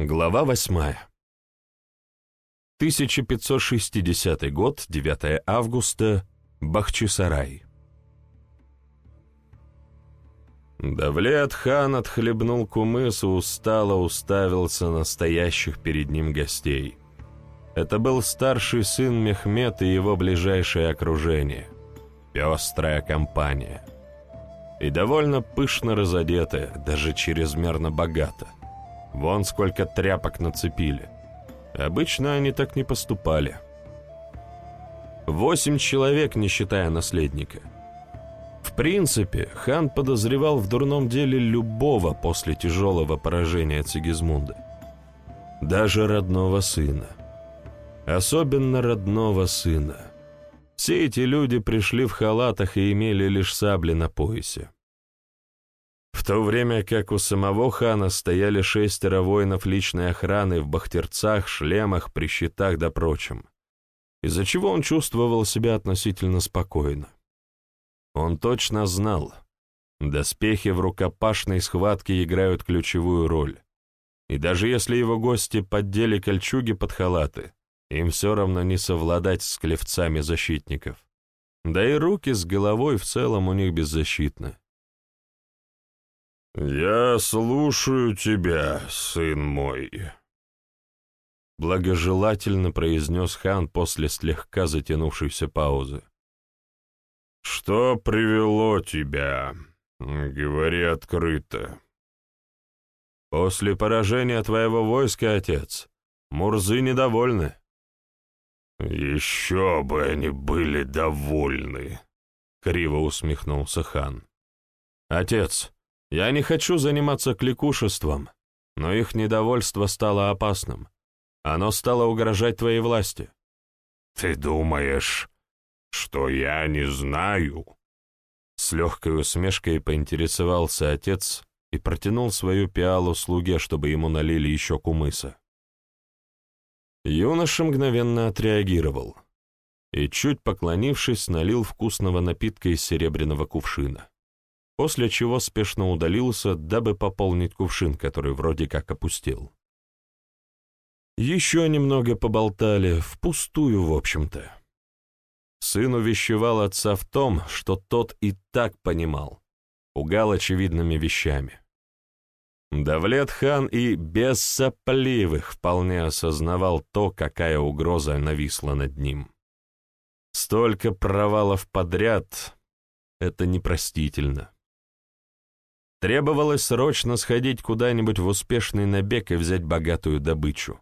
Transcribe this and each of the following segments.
Глава восьмая. 1560 год, 9 августа, Бахчисарай. Давлет хан отхлебнул кумыс и устало уставился на стоящих перед ним гостей. Это был старший сын Мехмед и его ближайшее окружение. Пестрая компания. И довольно пышно разодетая, даже чрезмерно богато. Вон сколько тряпок нацепили. Обычно они так не поступали. Восемь человек, не считая наследника. В принципе, хан подозревал в дурном деле любого после тяжелого поражения Цигизмунда. Даже родного сына. Особенно родного сына. Все эти люди пришли в халатах и имели лишь сабли на поясе. То время как у самого хана стояли шестеро воинов личной охраны в бахтерцах, шлемах, при щитах да прочем, из-за чего он чувствовал себя относительно спокойно. Он точно знал, доспехи в рукопашной схватке играют ключевую роль, и даже если его гости поддели кольчуги под халаты, им все равно не совладать с клевцами защитников. Да и руки с головой в целом у них беззащитны. «Я слушаю тебя, сын мой», — благожелательно произнес хан после слегка затянувшейся паузы. «Что привело тебя? Говори открыто». «После поражения твоего войска, отец, Мурзы недовольны». «Еще бы они были довольны», — криво усмехнулся хан. «Отец, я не хочу заниматься кликушеством, но их недовольство стало опасным. Оно стало угрожать твоей власти. Ты думаешь, что я не знаю? С легкой усмешкой поинтересовался отец и протянул свою пиалу слуге, чтобы ему налили еще кумыса. Юноша мгновенно отреагировал и, чуть поклонившись, налил вкусного напитка из серебряного кувшина после чего спешно удалился, дабы пополнить кувшин, который вроде как опустил. Еще немного поболтали, впустую, в общем-то. Сын увещевал отца в том, что тот и так понимал, пугал очевидными вещами. Давлет хан и без сопливых вполне осознавал то, какая угроза нависла над ним. Столько провалов подряд — это непростительно. Требовалось срочно сходить куда-нибудь в успешный набег и взять богатую добычу,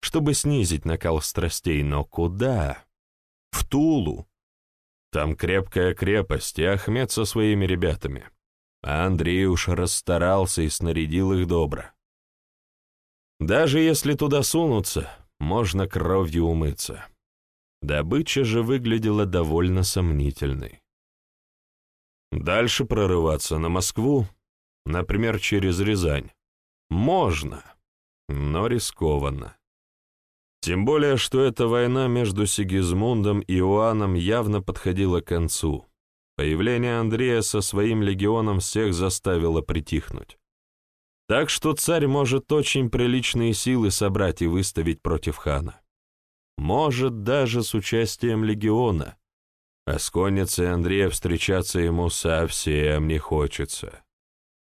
чтобы снизить накал страстей, но куда? В Тулу. Там крепкая крепость и Ахмед со своими ребятами. А Андрей уж расстарался и снарядил их добро. Даже если туда сунуться, можно кровью умыться. Добыча же выглядела довольно сомнительной. Дальше прорываться на Москву например, через Рязань. Можно, но рискованно. Тем более, что эта война между Сигизмундом и Иоанном явно подходила к концу. Появление Андрея со своим легионом всех заставило притихнуть. Так что царь может очень приличные силы собрать и выставить против хана. Может, даже с участием легиона. А с конницей Андрея встречаться ему совсем не хочется.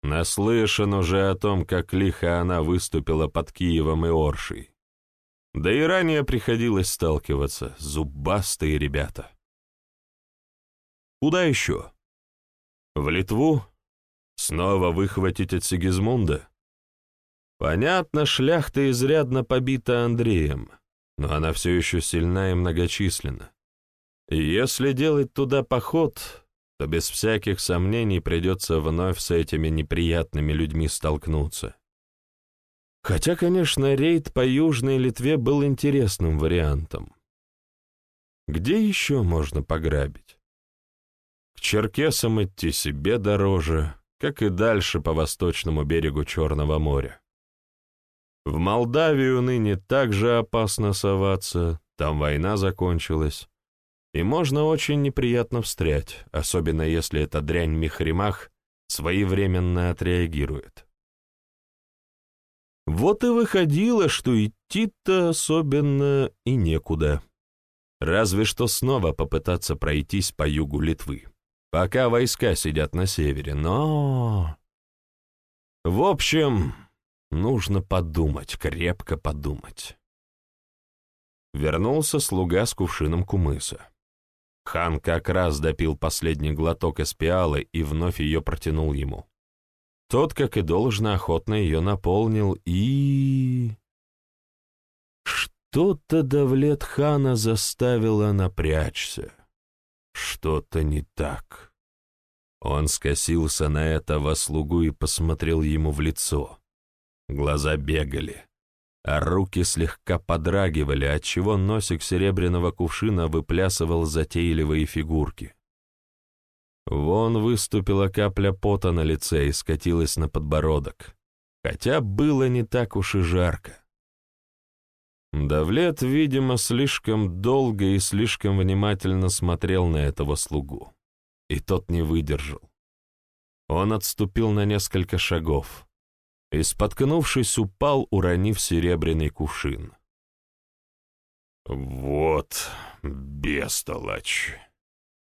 Наслышан уже о том, как лихо она выступила под Киевом и Оршей. Да и ранее приходилось сталкиваться, зубастые ребята. Куда еще? В Литву? Снова выхватить от Сигизмунда? Понятно, шляхта изрядно побита Андреем, но она все еще сильна и многочисленна. И если делать туда поход, то без всяких сомнений придется вновь с этими неприятными людьми столкнуться. Хотя, конечно, рейд по Южной Литве был интересным вариантом. Где еще можно пограбить? К черкесам идти себе дороже, как и дальше по восточному берегу Черного моря. В Молдавию ныне также опасно соваться, там война закончилась. И можно очень неприятно встрять, особенно если эта дрянь Михримах своевременно отреагирует. Вот и выходило, что идти-то особенно и некуда. Разве что снова попытаться пройтись по югу Литвы, пока войска сидят на севере, но... В общем, нужно подумать, крепко подумать. Вернулся слуга с кувшином кумыса. Хан как раз допил последний глоток из пиалы и вновь ее протянул ему. Тот, как и должно, охотно ее наполнил и... Что-то Давлет хана заставило напрячься. Что-то не так. Он скосился на этого слугу и посмотрел ему в лицо. Глаза бегали, а руки слегка подрагивали, отчего носик серебряного кувшина выплясывал затейливые фигурки. Вон выступила капля пота на лице и скатилась на подбородок, хотя было не так уж и жарко. Давлет, видимо, слишком долго и слишком внимательно смотрел на этого слугу, и тот не выдержал. Он отступил на несколько шагов и, споткнувшись, упал, уронив серебряный кувшин. «Вот бестолочь!»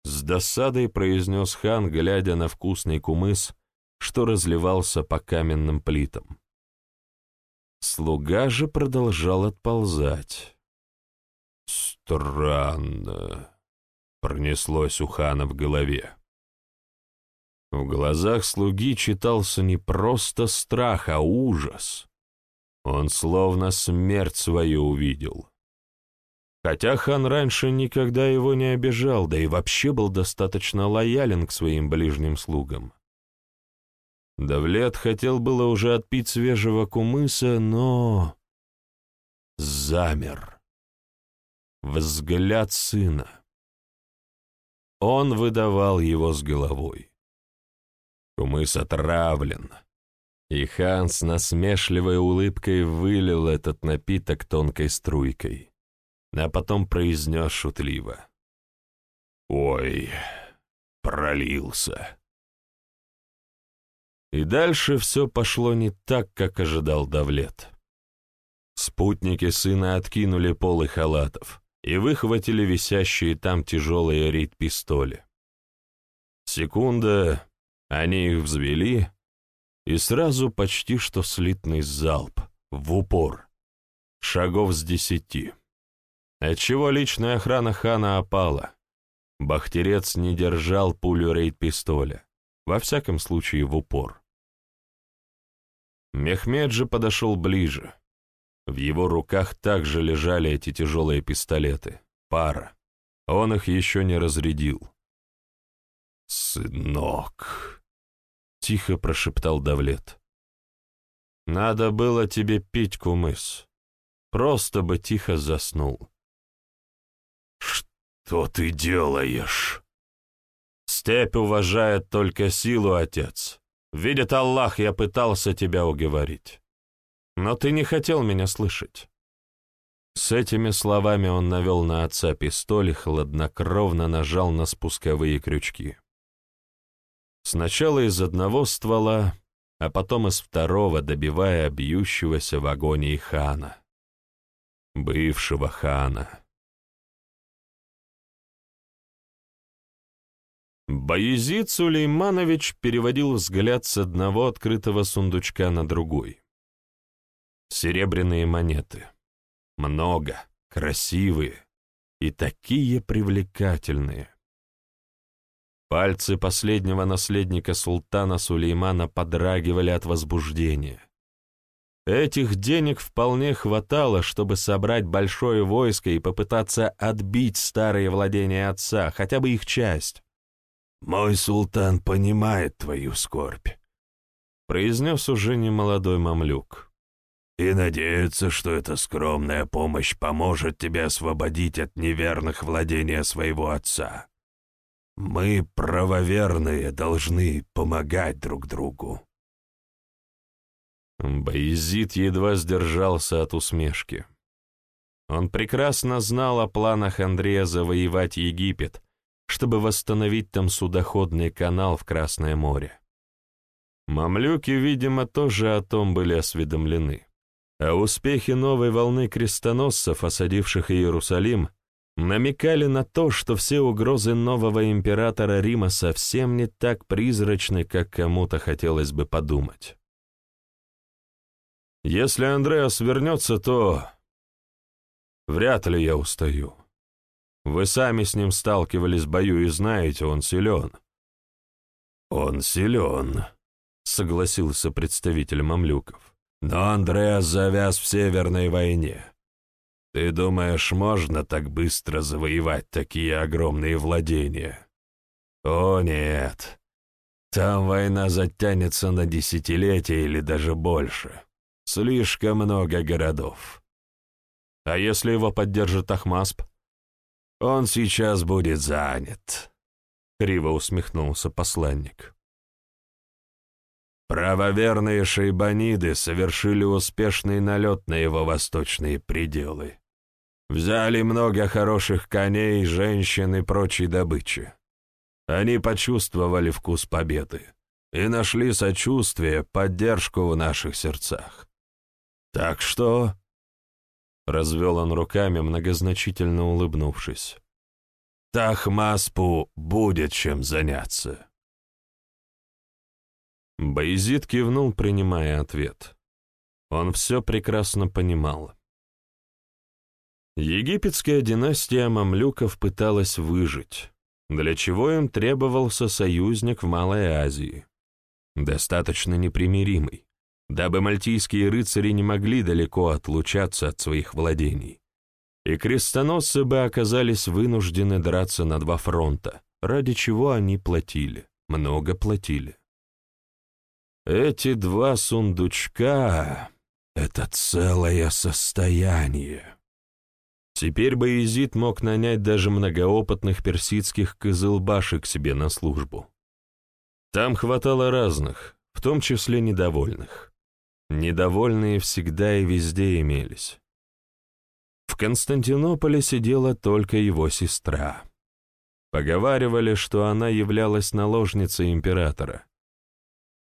С досадой произнес хан, глядя на вкусный кумыс, что разливался по каменным плитам. Слуга же продолжал отползать. «Странно», — пронеслось у хана в голове. В глазах слуги читался не просто страх, а ужас. Он словно смерть свою увидел. Хотя хан раньше никогда его не обижал, да и вообще был достаточно лоялен к своим ближним слугам. Давлет хотел было уже отпить свежего кумыса, но... Замер. Взгляд сына. Он выдавал его с головой. Кумыс отравлен, и хан с насмешливой улыбкой вылил этот напиток тонкой струйкой а потом произнес шутливо. «Ой, пролился». И дальше все пошло не так, как ожидал Давлет. Спутники сына откинули полы халатов и выхватили висящие там тяжелые рейд-пистоли. Секунда, они их взвели, и сразу почти что слитный залп, в упор, шагов с десяти отчего личная охрана хана опала. Бахтерец не держал пулю рейд-пистоля, во всяком случае в упор. Мехмед же подошел ближе. В его руках также лежали эти тяжелые пистолеты, пара. Он их еще не разрядил. «Сынок!» — тихо прошептал Давлет. «Надо было тебе пить кумыс. Просто бы тихо заснул. «Что ты делаешь?» «Степь уважает только силу, отец. Видит Аллах, я пытался тебя уговорить. Но ты не хотел меня слышать». С этими словами он навел на отца пистоль и хладнокровно нажал на спусковые крючки. Сначала из одного ствола, а потом из второго, добивая бьющегося в агонии хана. Бывшего хана. Баязид Сулейманович переводил взгляд с одного открытого сундучка на другой. Серебряные монеты. Много, красивые и такие привлекательные. Пальцы последнего наследника султана Сулеймана подрагивали от возбуждения. Этих денег вполне хватало, чтобы собрать большое войско и попытаться отбить старые владения отца, хотя бы их часть. «Мой султан понимает твою скорбь», — произнес уже немолодой мамлюк. «И надеется, что эта скромная помощь поможет тебе освободить от неверных владения своего отца. Мы, правоверные, должны помогать друг другу». Боязид едва сдержался от усмешки. Он прекрасно знал о планах Андрея завоевать Египет, чтобы восстановить там судоходный канал в Красное море. Мамлюки, видимо, тоже о том были осведомлены, А успехи новой волны крестоносцев, осадивших Иерусалим, намекали на то, что все угрозы нового императора Рима совсем не так призрачны, как кому-то хотелось бы подумать. Если Андреас вернется, то... Вряд ли я устаю. Вы сами с ним сталкивались в бою и знаете, он силен. Он силен, согласился представитель мамлюков. Но Андреас завяз в Северной войне. Ты думаешь, можно так быстро завоевать такие огромные владения? О, нет. Там война затянется на десятилетия или даже больше. Слишком много городов. А если его поддержит Ахмасп? Он сейчас будет занят. Криво усмехнулся посланник. Правоверные шейбаниды совершили успешный налет на его восточные пределы. Взяли много хороших коней, женщин и прочей добычи. Они почувствовали вкус победы и нашли сочувствие, поддержку в наших сердцах. Так что...» Развел он руками, многозначительно улыбнувшись. «Тахмаспу будет чем заняться». Боязид кивнул, принимая ответ. Он все прекрасно понимал. Египетская династия мамлюков пыталась выжить, для чего им требовался союзник в Малой Азии, достаточно непримиримый, дабы мальтийские рыцари не могли далеко отлучаться от своих владений. И крестоносцы бы оказались вынуждены драться на два фронта, ради чего они платили, много платили. Эти два сундучка — это целое состояние. Теперь Боязид мог нанять даже многоопытных персидских кызылбашек себе на службу. Там хватало разных, в том числе недовольных. Недовольные всегда и везде имелись. В Константинополе сидела только его сестра. Поговаривали, что она являлась наложницей императора.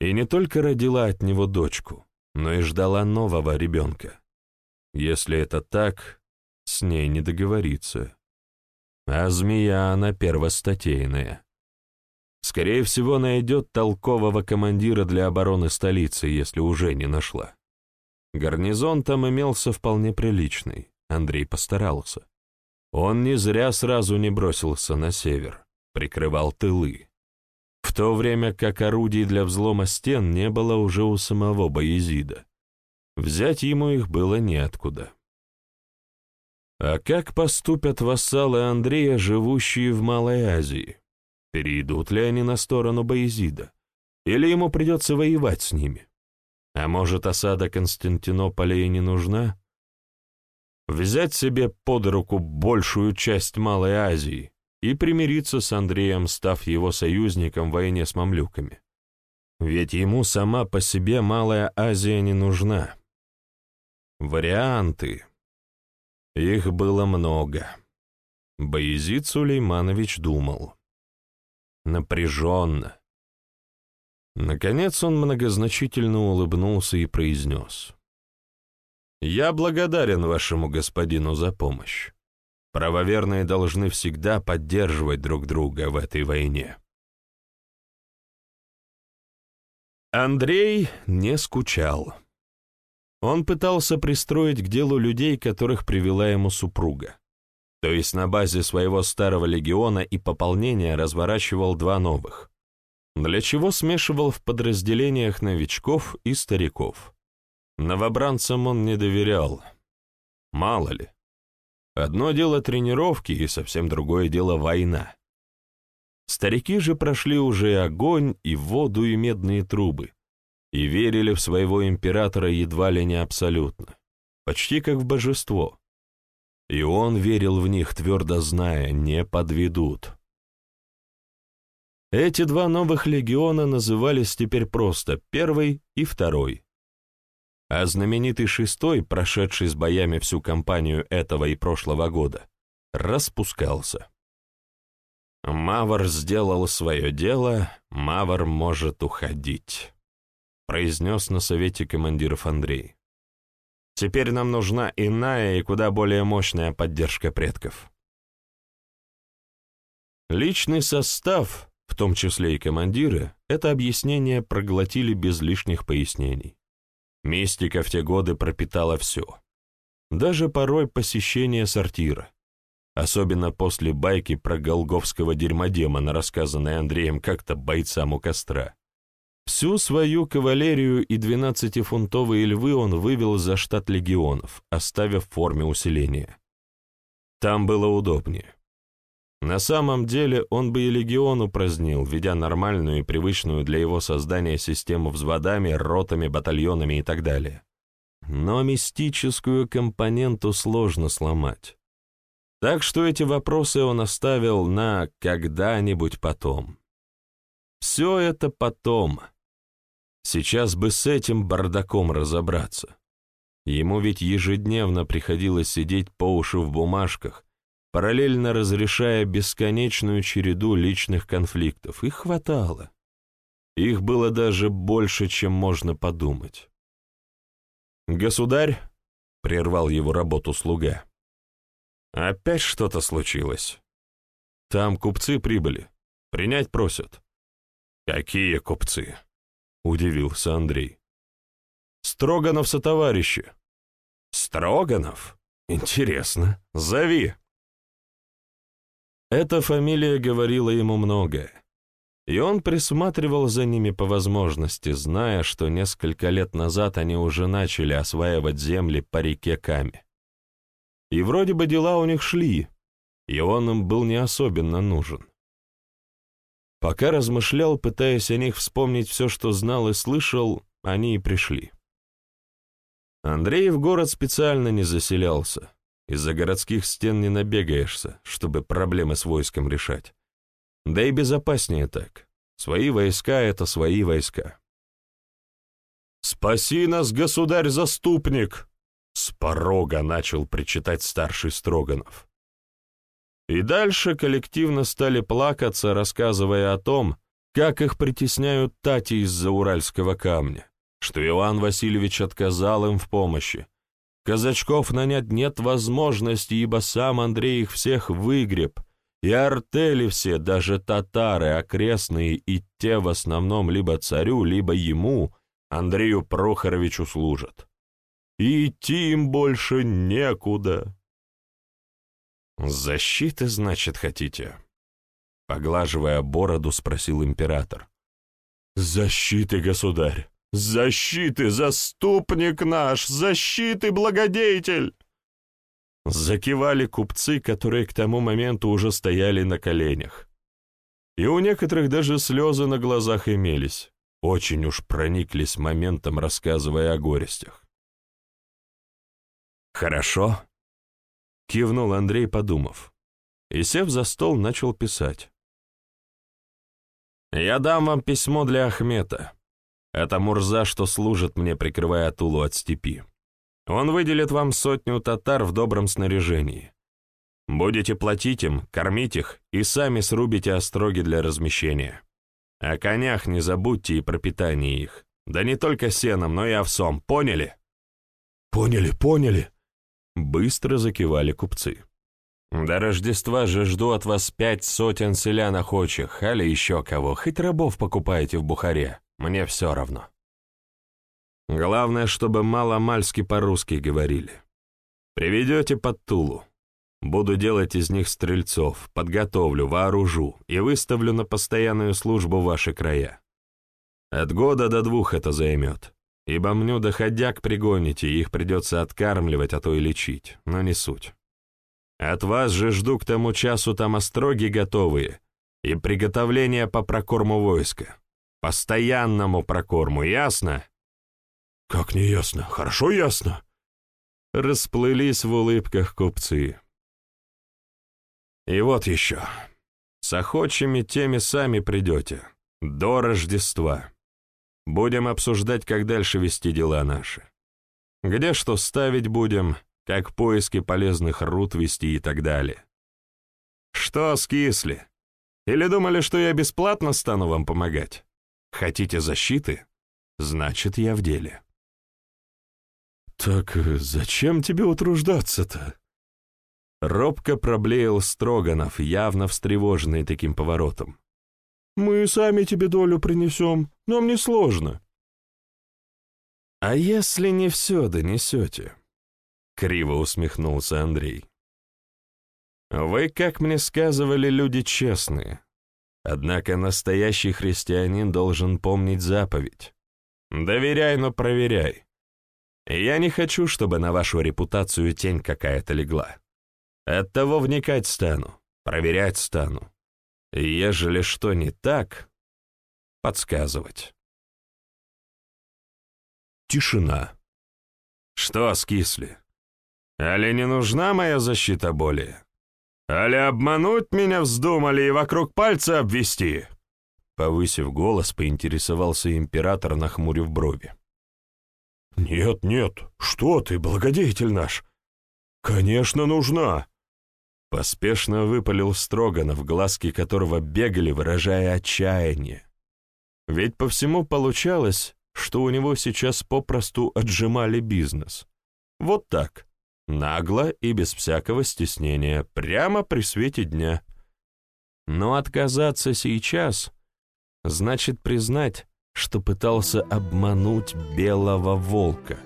И не только родила от него дочку, но и ждала нового ребенка. Если это так, с ней не договориться. А змея она первостатейная. Скорее всего, найдет толкового командира для обороны столицы, если уже не нашла. Гарнизон там имелся вполне приличный, Андрей постарался. Он не зря сразу не бросился на север, прикрывал тылы. В то время как орудий для взлома стен не было уже у самого Боязида. Взять ему их было неоткуда. А как поступят вассалы Андрея, живущие в Малой Азии? Перейдут ли они на сторону Боязида? Или ему придется воевать с ними? А может, осада Константинополя и не нужна? Взять себе под руку большую часть Малой Азии и примириться с Андреем, став его союзником в войне с мамлюками. Ведь ему сама по себе Малая Азия не нужна. Варианты их было много. Боязид Сулейманович думал. Напряженно. Наконец он многозначительно улыбнулся и произнес. «Я благодарен вашему господину за помощь. Правоверные должны всегда поддерживать друг друга в этой войне». Андрей не скучал. Он пытался пристроить к делу людей, которых привела ему супруга. То есть на базе своего старого легиона и пополнения разворачивал два новых. Для чего смешивал в подразделениях новичков и стариков. Новобранцам он не доверял. Мало ли. Одно дело тренировки, и совсем другое дело война. Старики же прошли уже и огонь, и воду, и медные трубы и верили в своего императора едва ли не абсолютно, почти как в божество. И он верил в них, твердо зная, не подведут. Эти два новых легиона назывались теперь просто «Первый» и «Второй». А знаменитый шестой, прошедший с боями всю кампанию этого и прошлого года, распускался. Мавр сделал свое дело, Мавр может уходить произнес на совете командиров Андрей. Теперь нам нужна иная и куда более мощная поддержка предков. Личный состав, в том числе и командиры, это объяснение проглотили без лишних пояснений. Мистика в те годы пропитала все. Даже порой посещение сортира. Особенно после байки про голговского дерьмодемона, рассказанной Андреем как-то бойцам у костра. Всю свою кавалерию и двенадцатифунтовые львы он вывел за штат легионов, оставив в форме усиления. Там было удобнее. На самом деле он бы и легион упразднил, ведя нормальную и привычную для его создания систему взводами, ротами, батальонами и так далее. Но мистическую компоненту сложно сломать. Так что эти вопросы он оставил на «когда-нибудь потом». Все это потом. Сейчас бы с этим бардаком разобраться. Ему ведь ежедневно приходилось сидеть по уши в бумажках, параллельно разрешая бесконечную череду личных конфликтов. Их хватало. Их было даже больше, чем можно подумать. «Государь», — прервал его работу слуга, — «опять что-то случилось. Там купцы прибыли. Принять просят». «Какие купцы?» — удивился Андрей. «Строганов сотоварищи». «Строганов? Интересно. Зови». Эта фамилия говорила ему многое, и он присматривал за ними по возможности, зная, что несколько лет назад они уже начали осваивать земли по реке Каме. И вроде бы дела у них шли, и он им был не особенно нужен. Пока размышлял, пытаясь о них вспомнить все, что знал и слышал, они и пришли. Андрей в город специально не заселялся. Из-за городских стен не набегаешься, чтобы проблемы с войском решать. Да и безопаснее так. Свои войска — это свои войска. «Спаси нас, государь-заступник!» С порога начал причитать старший Строганов. И дальше коллективно стали плакаться, рассказывая о том, как их притесняют тати из-за уральского камня, что Иван Васильевич отказал им в помощи, Казачков нанять нет возможности, ибо сам Андрей их всех выгреб, и артели все, даже татары окрестные, и те в основном либо царю, либо ему, Андрею Прохоровичу, служат. И идти им больше некуда. «Защиты, значит, хотите?» Поглаживая бороду, спросил император. «Защиты, государь! «Защиты, заступник наш! Защиты, благодетель!» Закивали купцы, которые к тому моменту уже стояли на коленях. И у некоторых даже слезы на глазах имелись. Очень уж прониклись моментом, рассказывая о горестях. «Хорошо», — кивнул Андрей, подумав. И, сев за стол, начал писать. «Я дам вам письмо для Ахмета. Это Мурза, что служит мне, прикрывая Тулу от степи. Он выделит вам сотню татар в добром снаряжении. Будете платить им, кормить их и сами срубите остроги для размещения. О конях не забудьте и про питание их. Да не только сеном, но и овсом, поняли? Поняли, поняли. Быстро закивали купцы. До Рождества же жду от вас пять сотен селян охочих, али еще кого, хоть рабов покупаете в Бухаре. Мне все равно. Главное, чтобы мало-мальски по-русски говорили. Приведете под Тулу. Буду делать из них стрельцов, подготовлю, вооружу и выставлю на постоянную службу ваши края. От года до двух это займет, ибо мню доходяк пригоните, их придется откармливать, а то и лечить, но не суть. От вас же жду к тому часу там остроги готовые и приготовления по прокорму войска. Постоянному прокорму, ясно? Как не ясно? Хорошо ясно. Расплылись в улыбках купцы. И вот еще. С охочими теми сами придете. До Рождества. Будем обсуждать, как дальше вести дела наши. Где что ставить будем, как поиски полезных руд вести и так далее. Что скисли? Или думали, что я бесплатно стану вам помогать? Хотите защиты? Значит, я в деле. «Так зачем тебе утруждаться-то?» Робко проблеял Строганов, явно встревоженный таким поворотом. «Мы сами тебе долю принесем, нам не сложно». «А если не все донесете?» — криво усмехнулся Андрей. «Вы, как мне сказывали, люди честные. Однако настоящий христианин должен помнить заповедь. Доверяй, но проверяй. Я не хочу, чтобы на вашу репутацию тень какая-то легла. Оттого вникать стану, проверять стану. Ежели что не так, подсказывать. Тишина. Что скисли? Али не нужна моя защита более? Али обмануть меня вздумали и вокруг пальца обвести? Повысив голос, поинтересовался император, нахмурив брови. «Нет, нет, что ты, благодетель наш! Конечно, нужна!» Поспешно выпалил Строганов, глазки которого бегали, выражая отчаяние. Ведь по всему получалось, что у него сейчас попросту отжимали бизнес. Вот так, нагло и без всякого стеснения, прямо при свете дня. Но отказаться сейчас значит признать, что пытался обмануть белого волка.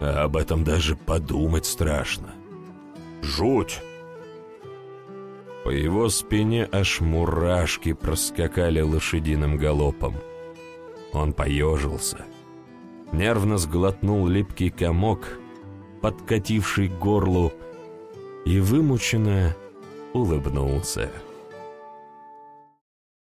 А об этом даже подумать страшно. Жуть! По его спине аж мурашки проскакали лошадиным галопом. Он поежился, нервно сглотнул липкий комок, подкативший к горлу, и вымученно улыбнулся.